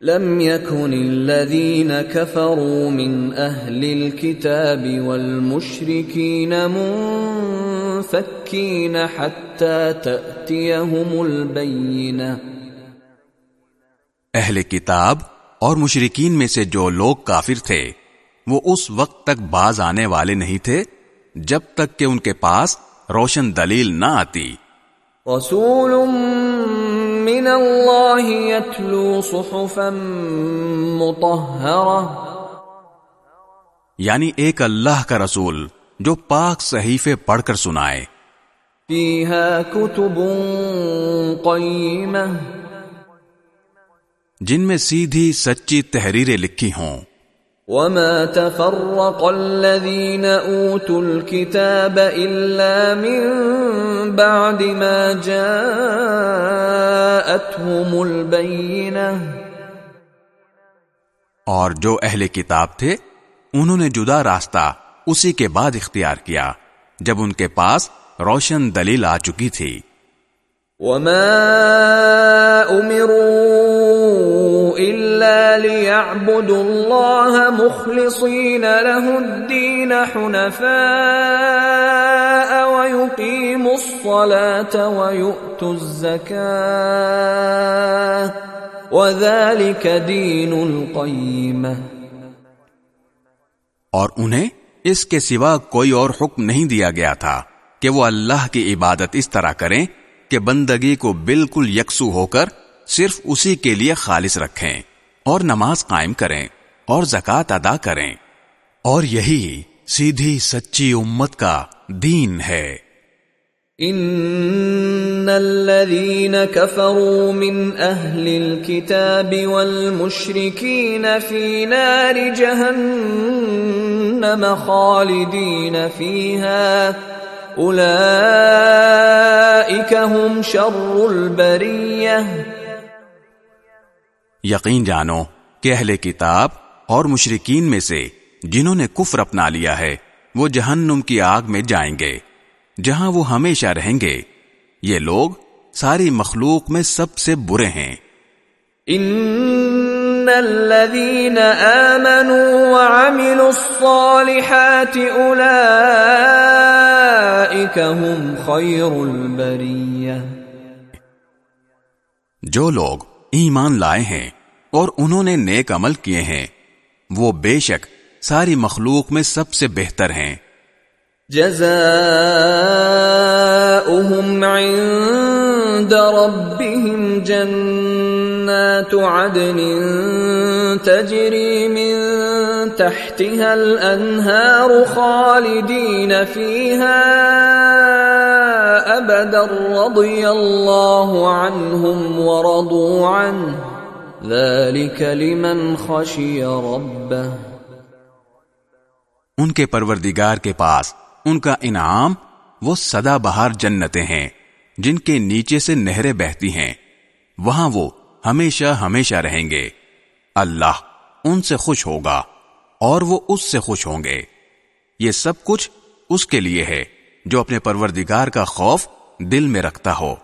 لم يكن الذين كفروا من اهل الكتاب والمشركين منفكين حتى تأتيهم البينة. اہل کتاب اور مشرقین میں سے جو لوگ کافر تھے وہ اس وقت تک باز آنے والے نہیں تھے جب تک کہ ان کے پاس روشن دلیل نہ آتی۔ رسول من اللہ يتلو صحفا مطہرہ یعنی ایک اللہ کا رسول جو پاک صحیفے پڑھ کر سنائے۔ فيها كتب قيمة جن میں سیدھی سچی تحریریں لکھی ہوں۔ وما تفرق الذين اوتوا الكتاب الا من بعد ما جاءتهم البينه اور جو اہل کتاب تھے انہوں نے جدا راستہ اسی کے بعد اختیار کیا جب ان کے پاس روشن دلیل آ چکی تھی۔ وما امروا الا ليعبدوا الله مخلصين له الدين حنفاء ويقيموا الصلاه ويؤتوا الزكاه وذلك دين القيمه اور انہیں اس کے سوا کوئی اور حکم نہیں دیا گیا تھا کہ وہ اللہ کی عبادت اس طرح کریں کہ بندگی کو بالکل یکسو ہو کر صرف اسی کے لیے خالص رکھیں۔ اور نماز قائم کریں اور زکوٰۃ ادا کریں۔ اور یہی سیدھی سچی امت کا دین ہے۔ ان الذين كفروا من اهل الكتاب والمشركين في نار جهنم خالدين فيها اولئك هم شر البريه یقین جانو کہ اہل کتاب اور مشرقین میں سے جنہوں نے کفر اپنا لیا ہے وہ جہنم کی آگ میں جائیں گے۔ جہاں وہ ہمیشہ رہیں گے یہ لوگ ساری مخلوق میں سب سے برے ہیں۔ ان الذين امنوا وعملوا الصالحات اولئك هم خير البريه جو لوگ ایمان لائے ہیں اور انہوں نے نیک عمل کیے ہیں، وہ بے شک ساری مخلوق میں سب سے بہتر ہیں۔ جزاؤهم عند ربهم جنات عدن تجري من تحتها الأنهار خالدين فيها أبدا رضي الله عنهم ورضوا عنه. ذلك لمن خشي ربه. ان کے پروردگار کے پاس ان کا انعام وہ سدا بہار جنتیں ہیں، جن کے نیچے سے نہریں بہتی ہیں۔ وہاں وہ ہمیشہ ہمیشہ رہیں گے۔ اللہ ان سے خوش ہوگا اور وہ اس سے خوش ہوں گے۔ یہ سب کچھ اس کے لیے ہے جو اپنے پروردگار کا خوف دل میں رکھتا ہو۔